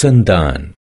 سندان